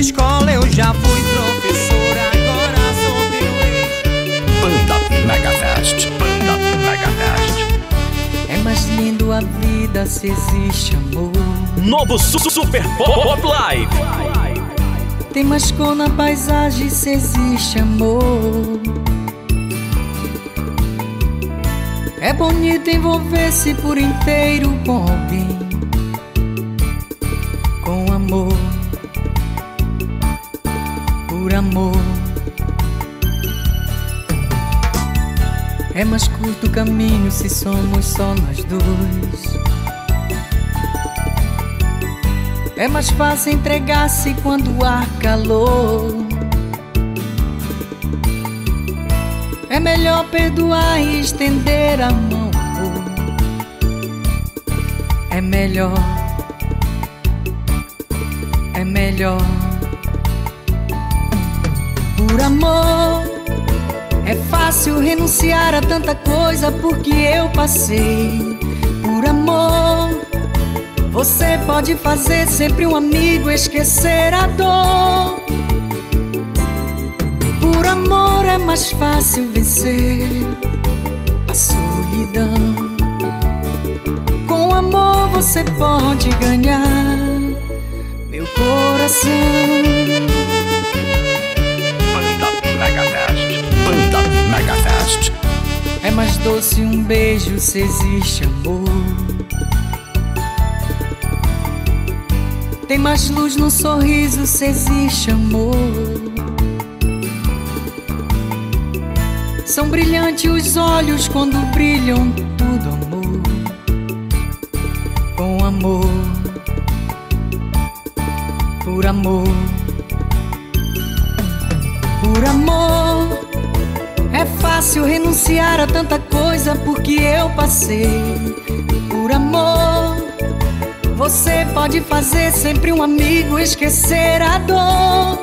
escola eu já fui professora, agora sou teu. Banda Megafest. Banda Megafest. É mais lindo a vida se existe amor. Novo Su- Super Pop Live. Tem mais cor na paisagem se existe amor. É bonito envolver-se por inteiro com alguém. Amor. É mais curto o caminho se somos só nós dois. É mais fácil entregar-se quando há calor. É melhor perdoar e estender a mão. É melhor. É melhor. Por amor. É fácil renunciar a tanta coisa porque eu passei. Por amor. Você pode fazer sempre um amigo esquecer a dor. Por amor é mais fácil vencer a solidão. Com amor você pode ganhar meu coração. Doce um beijo se existe amor. Tem mais luz no sorriso se existe amor. São brilhantes os olhos quando brilham tudo amor. Com amor, por amor, por amor. Fácil renunciar a tanta coisa porque eu passei. Por amor, você pode fazer sempre um amigo esquecer a dor.